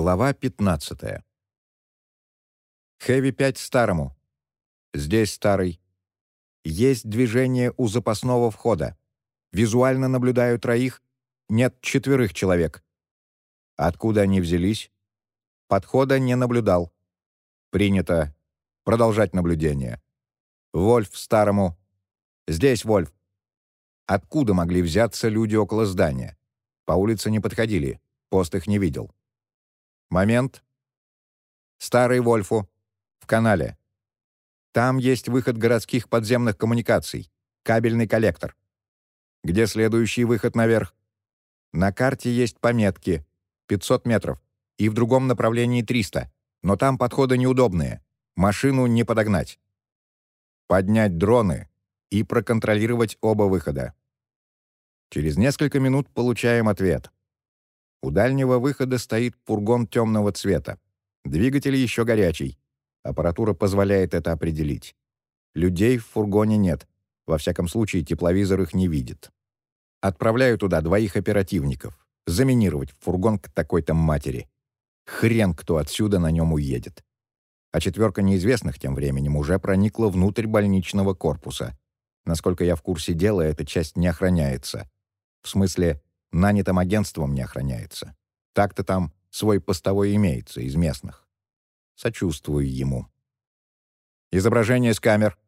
Глава 15. Хэви-5 старому. Здесь старый. Есть движение у запасного входа. Визуально наблюдаю троих. Нет, четверых человек. Откуда они взялись? Подхода не наблюдал. Принято. Продолжать наблюдение. Вольф старому. Здесь Вольф. Откуда могли взяться люди около здания? По улице не подходили. Пост их не видел. Момент. Старый Вольфу. В канале. Там есть выход городских подземных коммуникаций. Кабельный коллектор. Где следующий выход наверх? На карте есть пометки. 500 метров. И в другом направлении 300. Но там подходы неудобные. Машину не подогнать. Поднять дроны и проконтролировать оба выхода. Через несколько минут получаем ответ. У дальнего выхода стоит фургон темного цвета. Двигатель еще горячий. Аппаратура позволяет это определить. Людей в фургоне нет. Во всяком случае, тепловизор их не видит. Отправляю туда двоих оперативников. Заминировать фургон к такой-то матери. Хрен кто отсюда на нем уедет. А четверка неизвестных тем временем уже проникла внутрь больничного корпуса. Насколько я в курсе дела, эта часть не охраняется. В смысле, нанятым агентством не охраняется. Так-то там свой постовой имеется из местных. Сочувствую ему. Изображение с камер.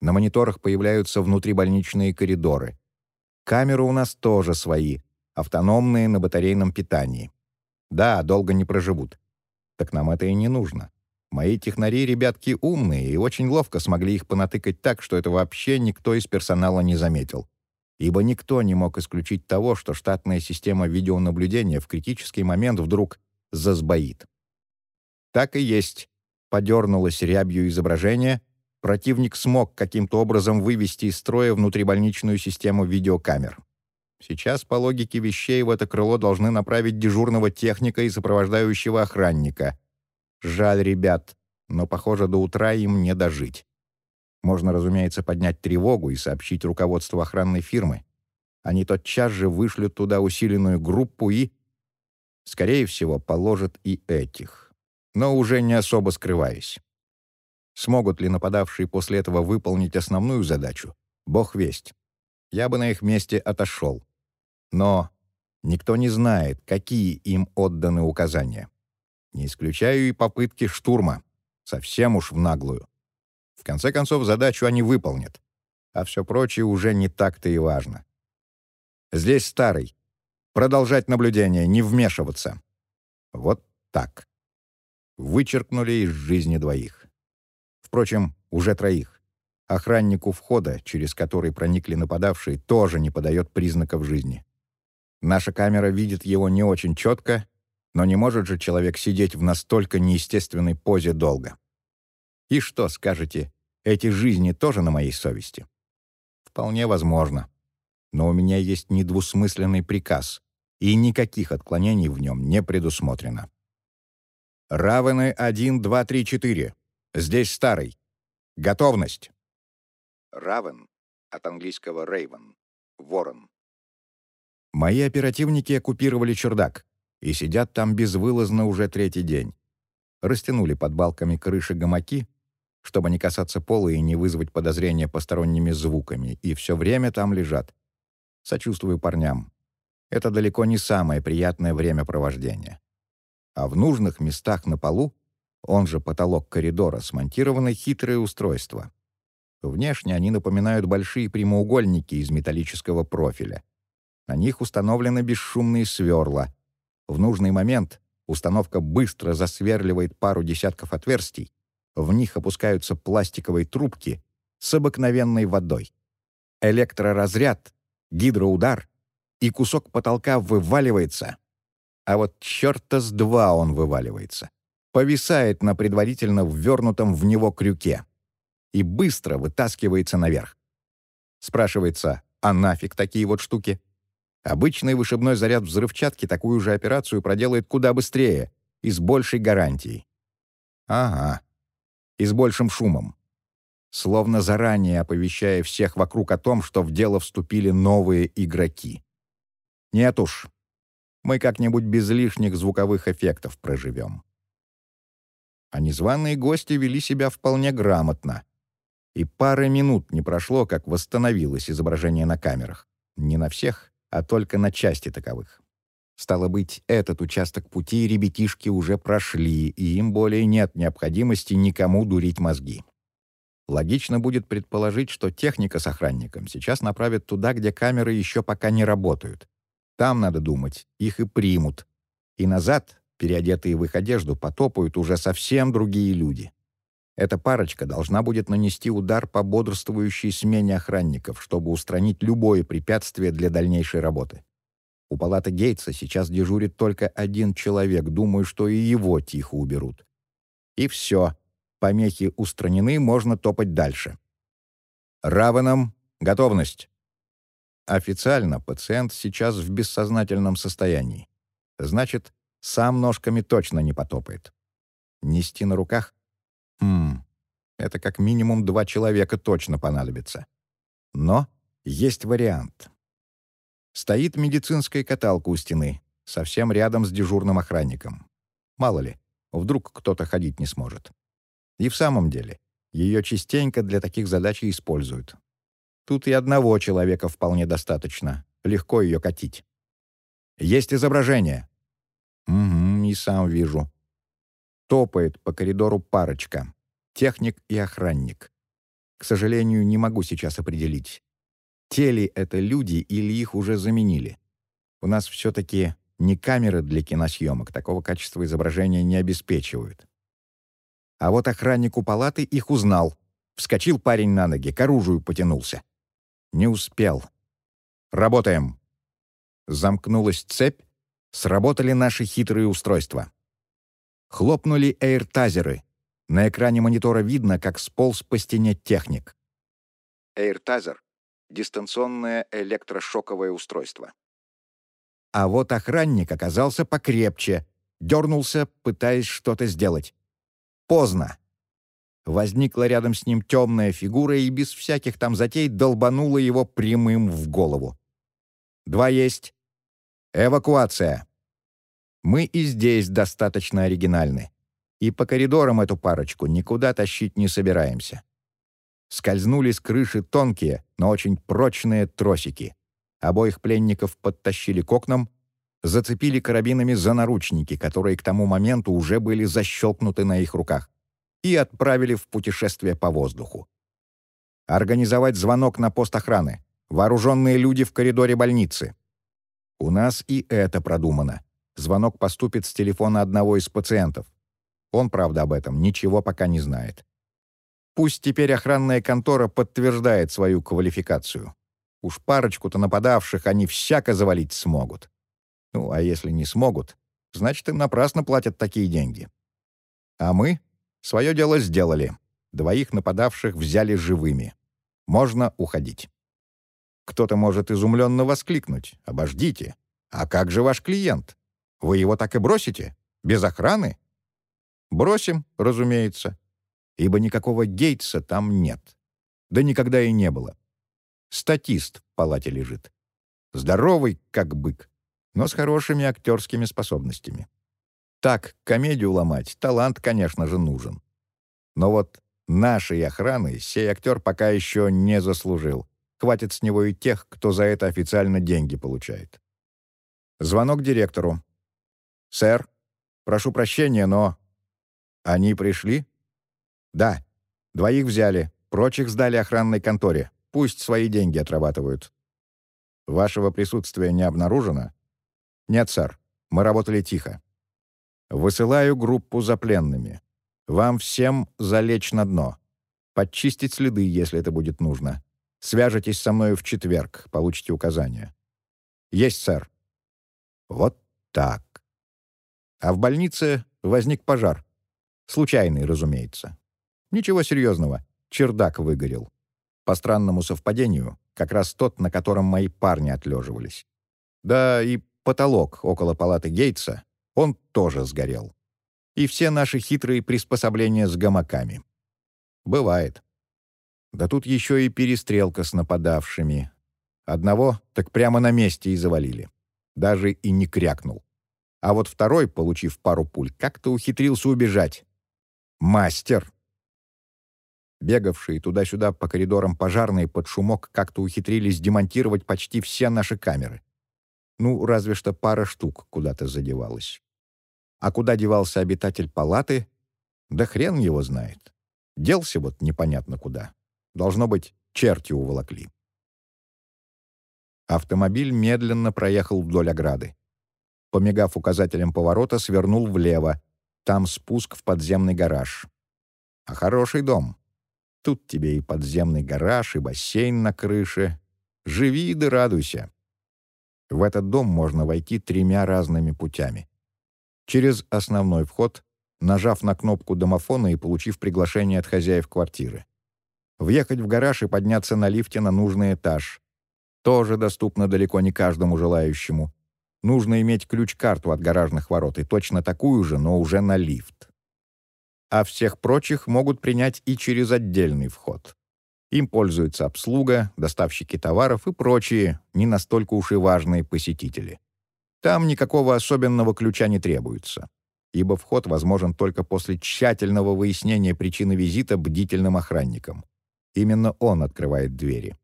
На мониторах появляются внутрибольничные коридоры. Камеры у нас тоже свои, автономные на батарейном питании. Да, долго не проживут. Так нам это и не нужно. Мои технари, ребятки, умные и очень ловко смогли их понатыкать так, что это вообще никто из персонала не заметил ибо никто не мог исключить того, что штатная система видеонаблюдения в критический момент вдруг засбоит. Так и есть. Подернулось рябью изображение, противник смог каким-то образом вывести из строя внутрибольничную систему видеокамер. Сейчас, по логике вещей, в это крыло должны направить дежурного техника и сопровождающего охранника. Жаль ребят, но, похоже, до утра им не дожить. Можно, разумеется, поднять тревогу и сообщить руководству охранной фирмы. Они тотчас же вышлют туда усиленную группу и, скорее всего, положат и этих. Но уже не особо скрываясь. Смогут ли нападавшие после этого выполнить основную задачу? Бог весть. Я бы на их месте отошел. Но никто не знает, какие им отданы указания. Не исключаю и попытки штурма. Совсем уж в наглую. В конце концов, задачу они выполнят. А все прочее уже не так-то и важно. Здесь старый. Продолжать наблюдение, не вмешиваться. Вот так. Вычеркнули из жизни двоих. Впрочем, уже троих. Охраннику входа, через который проникли нападавшие, тоже не подает признаков жизни. Наша камера видит его не очень четко, но не может же человек сидеть в настолько неестественной позе долго. И что скажете, эти жизни тоже на моей совести? Вполне возможно. Но у меня есть недвусмысленный приказ, и никаких отклонений в нем не предусмотрено. Равены 1, 2, 3, 4. Здесь старый. Готовность. Равен от английского Raven. Ворон. Мои оперативники оккупировали чердак и сидят там безвылазно уже третий день. Растянули под балками крыши гамаки, чтобы не касаться пола и не вызвать подозрения посторонними звуками, и все время там лежат. Сочувствую парням. Это далеко не самое приятное времяпровождение. А в нужных местах на полу, он же потолок коридора, смонтированы хитрые устройства. Внешне они напоминают большие прямоугольники из металлического профиля. На них установлены бесшумные сверла. В нужный момент установка быстро засверливает пару десятков отверстий, в них опускаются пластиковые трубки с обыкновенной водой. Электроразряд, гидроудар, и кусок потолка вываливается. А вот черта с два он вываливается. Повисает на предварительно ввернутом в него крюке и быстро вытаскивается наверх. Спрашивается, а нафиг такие вот штуки? Обычный вышибной заряд взрывчатки такую же операцию проделает куда быстрее и с большей гарантией. Ага, и с большим шумом, словно заранее оповещая всех вокруг о том, что в дело вступили новые игроки. Нет уж. Мы как-нибудь без лишних звуковых эффектов проживем. А незваные гости вели себя вполне грамотно. И пары минут не прошло, как восстановилось изображение на камерах. Не на всех, а только на части таковых. Стало быть, этот участок пути ребятишки уже прошли, и им более нет необходимости никому дурить мозги. Логично будет предположить, что техника с охранником сейчас направят туда, где камеры еще пока не работают. Там, надо думать, их и примут. И назад, переодетые в их одежду, потопают уже совсем другие люди. Эта парочка должна будет нанести удар по бодрствующей смене охранников, чтобы устранить любое препятствие для дальнейшей работы. У палаты Гейтса сейчас дежурит только один человек, думаю, что и его тихо уберут. И все. Помехи устранены, можно топать дальше. Равенам готовность. Официально пациент сейчас в бессознательном состоянии. Значит, сам ножками точно не потопает. Нести на руках? Хм, это как минимум два человека точно понадобится. Но есть вариант. Стоит медицинская каталка у стены, совсем рядом с дежурным охранником. Мало ли, вдруг кто-то ходить не сможет. И в самом деле, ее частенько для таких задач используют. Тут и одного человека вполне достаточно. Легко ее катить. Есть изображение. Угу, и сам вижу. Топает по коридору парочка. Техник и охранник. К сожалению, не могу сейчас определить, те ли это люди или их уже заменили. У нас все-таки не камеры для киносъемок, такого качества изображения не обеспечивают. А вот охранник у палаты их узнал. Вскочил парень на ноги, к оружию потянулся. Не успел. Работаем. Замкнулась цепь, сработали наши хитрые устройства. Хлопнули эйртазеры. На экране монитора видно, как сполз по стене техник. Эйртазер дистанционное электрошоковое устройство. А вот охранник оказался покрепче, дернулся, пытаясь что-то сделать. Поздно. Возникла рядом с ним темная фигура и без всяких там затей долбанула его прямым в голову. Два есть. Эвакуация. Мы и здесь достаточно оригинальны. И по коридорам эту парочку никуда тащить не собираемся скользнули с крыши тонкие, но очень прочные тросики. Обоих пленников подтащили к окнам, зацепили карабинами за наручники, которые к тому моменту уже были защелкнуты на их руках, и отправили в путешествие по воздуху. Организовать звонок на пост охраны. Вооруженные люди в коридоре больницы. У нас и это продумано. Звонок поступит с телефона одного из пациентов. Он, правда, об этом ничего пока не знает. Пусть теперь охранная контора подтверждает свою квалификацию. Уж парочку-то нападавших они всяко завалить смогут. Ну, а если не смогут, значит, им напрасно платят такие деньги. А мы свое дело сделали. Двоих нападавших взяли живыми. Можно уходить. Кто-то может изумленно воскликнуть. «Обождите! А как же ваш клиент? Вы его так и бросите? Без охраны?» «Бросим, разумеется ибо никакого Гейтса там нет. Да никогда и не было. Статист в палате лежит. Здоровый, как бык, но с хорошими актерскими способностями. Так, комедию ломать, талант, конечно же, нужен. Но вот нашей охраны сей актер пока еще не заслужил. Хватит с него и тех, кто за это официально деньги получает. Звонок директору. «Сэр, прошу прощения, но...» «Они пришли?» «Да. Двоих взяли. Прочих сдали охранной конторе. Пусть свои деньги отрабатывают». «Вашего присутствия не обнаружено?» «Нет, сэр. Мы работали тихо». «Высылаю группу за пленными. Вам всем залечь на дно. Подчистить следы, если это будет нужно. Свяжитесь со мной в четверг, получите указания». «Есть, сэр». «Вот так». А в больнице возник пожар. Случайный, разумеется. Ничего серьезного. Чердак выгорел. По странному совпадению, как раз тот, на котором мои парни отлеживались. Да и потолок около палаты Гейтса, он тоже сгорел. И все наши хитрые приспособления с гамаками. Бывает. Да тут еще и перестрелка с нападавшими. Одного так прямо на месте и завалили. Даже и не крякнул. А вот второй, получив пару пуль, как-то ухитрился убежать. Мастер! Бегавшие туда-сюда по коридорам пожарные под шумок как-то ухитрились демонтировать почти все наши камеры. Ну, разве что пара штук куда-то задевалась. А куда девался обитатель палаты, да хрен его знает. Делся вот непонятно куда. Должно быть, черти уволокли. Автомобиль медленно проехал вдоль ограды. Помигав указателем поворота, свернул влево. Там спуск в подземный гараж. А хороший дом. Тут тебе и подземный гараж, и бассейн на крыше. Живи да радуйся. В этот дом можно войти тремя разными путями. Через основной вход, нажав на кнопку домофона и получив приглашение от хозяев квартиры. Въехать в гараж и подняться на лифте на нужный этаж. Тоже доступно далеко не каждому желающему. Нужно иметь ключ-карту от гаражных ворот и точно такую же, но уже на лифт. А всех прочих могут принять и через отдельный вход. Им пользуются обслуга, доставщики товаров и прочие, не настолько уж и важные посетители. Там никакого особенного ключа не требуется, ибо вход возможен только после тщательного выяснения причины визита бдительным охранником. Именно он открывает двери.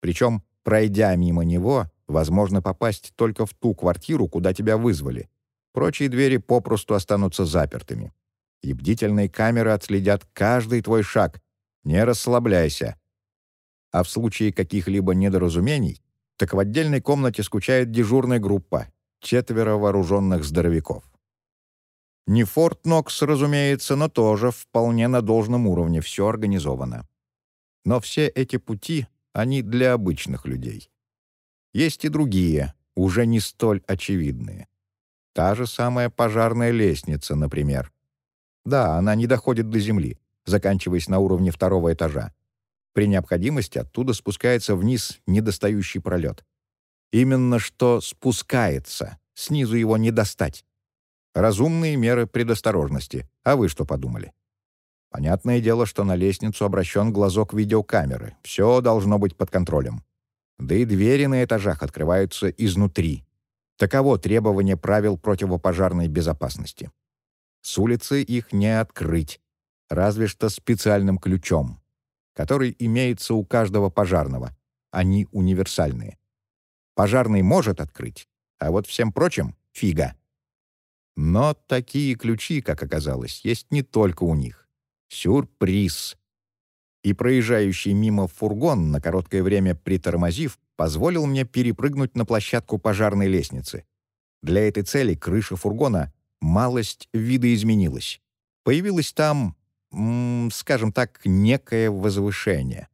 Причем Пройдя мимо него, возможно попасть только в ту квартиру, куда тебя вызвали. Прочие двери попросту останутся запертыми. И бдительные камеры отследят каждый твой шаг. Не расслабляйся. А в случае каких-либо недоразумений, так в отдельной комнате скучает дежурная группа — четверо вооруженных здоровяков. Не Форт Нокс, разумеется, но тоже вполне на должном уровне все организовано. Но все эти пути они для обычных людей. Есть и другие, уже не столь очевидные. Та же самая пожарная лестница, например. Да, она не доходит до земли, заканчиваясь на уровне второго этажа. При необходимости оттуда спускается вниз недостающий пролет. Именно что спускается, снизу его не достать. Разумные меры предосторожности. А вы что подумали? Понятное дело, что на лестницу обращен глазок видеокамеры. Все должно быть под контролем. Да и двери на этажах открываются изнутри. Таково требование правил противопожарной безопасности. С улицы их не открыть, разве что специальным ключом, который имеется у каждого пожарного. Они универсальные. Пожарный может открыть, а вот всем прочим — фига. Но такие ключи, как оказалось, есть не только у них. Сюрприз! И проезжающий мимо фургон, на короткое время притормозив, позволил мне перепрыгнуть на площадку пожарной лестницы. Для этой цели крыша фургона малость видоизменилась. Появилось там, скажем так, некое возвышение.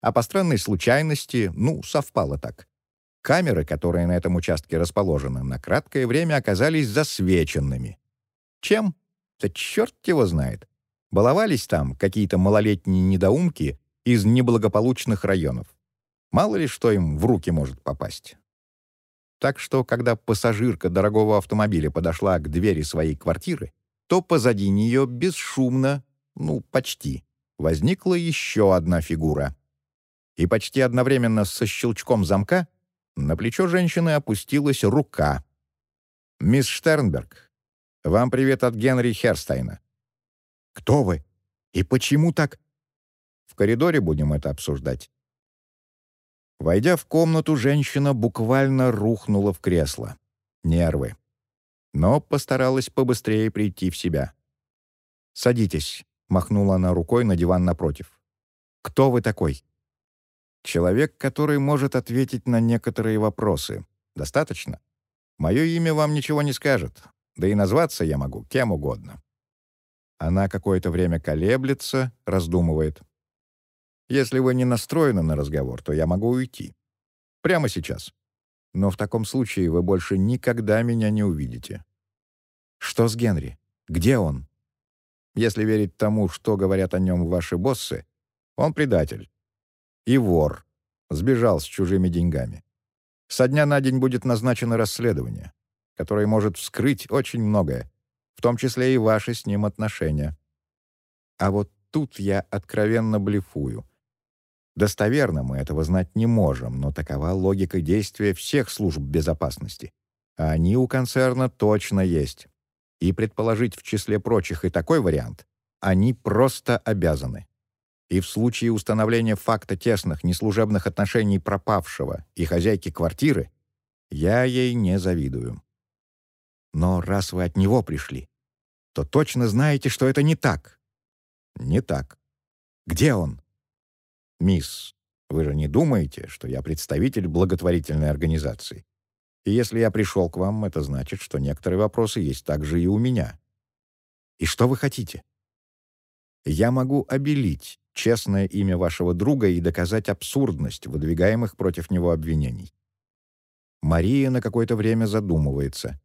А по странной случайности, ну, совпало так. Камеры, которые на этом участке расположены, на краткое время оказались засвеченными. Чем? Да черт его знает. Баловались там какие-то малолетние недоумки из неблагополучных районов. Мало ли что им в руки может попасть. Так что, когда пассажирка дорогого автомобиля подошла к двери своей квартиры, то позади нее бесшумно, ну, почти, возникла еще одна фигура. И почти одновременно со щелчком замка на плечо женщины опустилась рука. «Мисс Штернберг, вам привет от Генри Херстайна. Кто вы? И почему так? В коридоре будем это обсуждать. Войдя в комнату, женщина буквально рухнула в кресло. Нервы. Но постаралась побыстрее прийти в себя. «Садитесь», — махнула она рукой на диван напротив. «Кто вы такой?» «Человек, который может ответить на некоторые вопросы. Достаточно? Мое имя вам ничего не скажет, да и назваться я могу кем угодно. Она какое-то время колеблется, раздумывает. «Если вы не настроены на разговор, то я могу уйти. Прямо сейчас. Но в таком случае вы больше никогда меня не увидите». «Что с Генри? Где он?» «Если верить тому, что говорят о нем ваши боссы, он предатель. И вор. Сбежал с чужими деньгами. Со дня на день будет назначено расследование, которое может вскрыть очень многое, в том числе и ваши с ним отношения. А вот тут я откровенно блефую. Достоверно мы этого знать не можем, но такова логика действия всех служб безопасности. А они у концерна точно есть. И предположить в числе прочих и такой вариант они просто обязаны. И в случае установления факта тесных неслужебных отношений пропавшего и хозяйки квартиры я ей не завидую. Но раз вы от него пришли, то точно знаете, что это не так. Не так. Где он? Мисс, вы же не думаете, что я представитель благотворительной организации? И если я пришел к вам, это значит, что некоторые вопросы есть также и у меня. И что вы хотите? Я могу обелить честное имя вашего друга и доказать абсурдность выдвигаемых против него обвинений. Мария на какое-то время задумывается.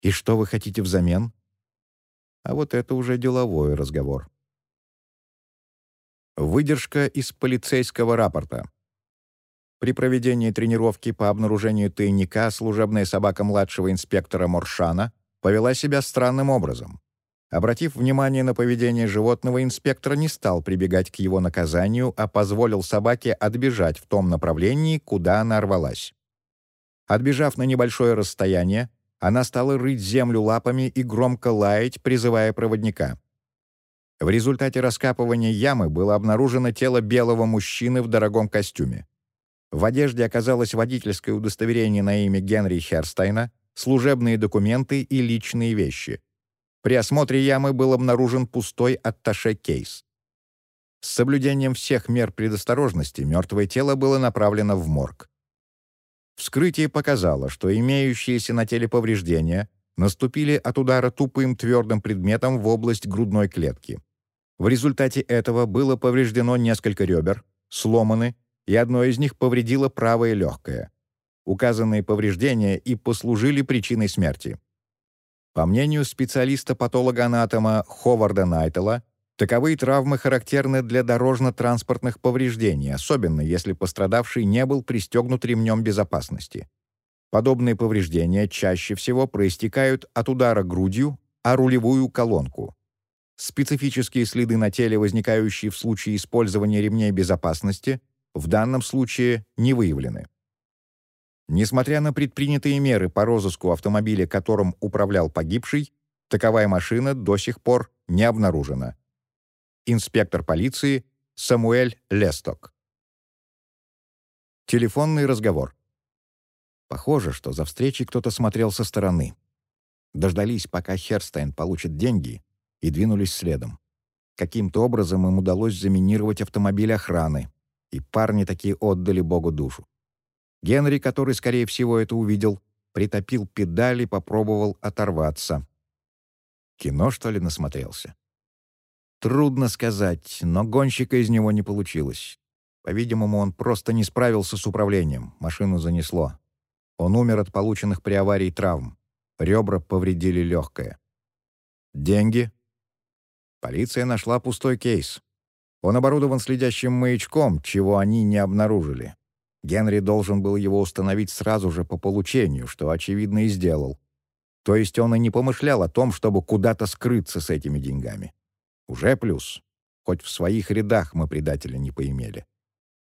«И что вы хотите взамен?» А вот это уже деловой разговор. Выдержка из полицейского рапорта. При проведении тренировки по обнаружению тайника служебная собака младшего инспектора Моршана повела себя странным образом. Обратив внимание на поведение животного, инспектор не стал прибегать к его наказанию, а позволил собаке отбежать в том направлении, куда она рвалась. Отбежав на небольшое расстояние, она стала рыть землю лапами и громко лаять, призывая проводника. В результате раскапывания ямы было обнаружено тело белого мужчины в дорогом костюме. В одежде оказалось водительское удостоверение на имя Генри Херстайна, служебные документы и личные вещи. При осмотре ямы был обнаружен пустой атташе-кейс. С соблюдением всех мер предосторожности мертвое тело было направлено в морг. Вскрытие показало, что имеющиеся на теле повреждения наступили от удара тупым твердым предметом в область грудной клетки. В результате этого было повреждено несколько ребер, сломаны и одно из них повредило правое легкое. Указанные повреждения и послужили причиной смерти. По мнению специалиста-патолога-анатома Ховарда Найтела, таковые травмы характерны для дорожно-транспортных повреждений, особенно если пострадавший не был пристегнут ремнем безопасности. Подобные повреждения чаще всего проистекают от удара грудью о рулевую колонку. Специфические следы на теле, возникающие в случае использования ремней безопасности, в данном случае не выявлены. Несмотря на предпринятые меры по розыску автомобиля, которым управлял погибший, таковая машина до сих пор не обнаружена. Инспектор полиции Самуэль Лесток. Телефонный разговор. Похоже, что за встречей кто-то смотрел со стороны. Дождались, пока Херстайн получит деньги, и двинулись следом. Каким-то образом им удалось заминировать автомобиль охраны, и парни такие отдали Богу душу. Генри, который, скорее всего, это увидел, притопил педали, попробовал оторваться. Кино, что ли, насмотрелся? Трудно сказать, но гонщика из него не получилось. По-видимому, он просто не справился с управлением, машину занесло. Он умер от полученных при аварии травм. Ребра повредили легкое. Деньги? Полиция нашла пустой кейс. Он оборудован следящим маячком, чего они не обнаружили. Генри должен был его установить сразу же по получению, что, очевидно, и сделал. То есть он и не помышлял о том, чтобы куда-то скрыться с этими деньгами. Уже плюс. Хоть в своих рядах мы предателя не поимели.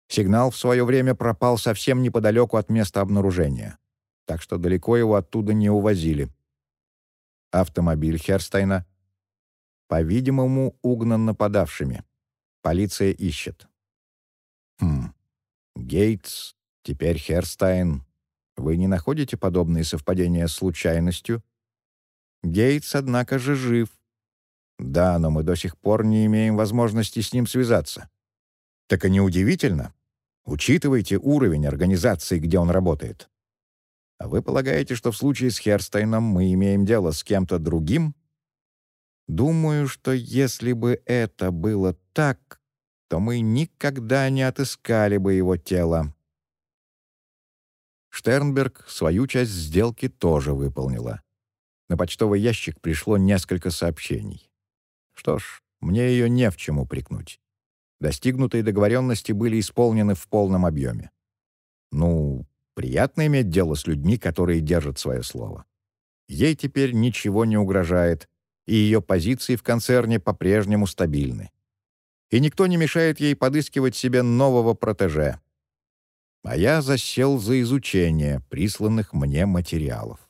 Сигнал в свое время пропал совсем неподалеку от места обнаружения, так что далеко его оттуда не увозили. Автомобиль Херстайна, по-видимому, угнан нападавшими. Полиция ищет. Хм. Гейтс, теперь Херстайн. Вы не находите подобные совпадения случайностью? Гейтс, однако же, жив. Да, но мы до сих пор не имеем возможности с ним связаться. Так и неудивительно. Учитывайте уровень организации, где он работает. А вы полагаете, что в случае с Херстайном мы имеем дело с кем-то другим? Думаю, что если бы это было так, то мы никогда не отыскали бы его тело. Штернберг свою часть сделки тоже выполнила. На почтовый ящик пришло несколько сообщений. Что ж, мне ее не в чем упрекнуть. Достигнутые договоренности были исполнены в полном объеме. Ну, приятно иметь дело с людьми, которые держат свое слово. Ей теперь ничего не угрожает, и ее позиции в концерне по-прежнему стабильны. И никто не мешает ей подыскивать себе нового протеже. а я засел за изучение присланных мне материалов.